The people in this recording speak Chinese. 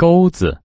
钩子。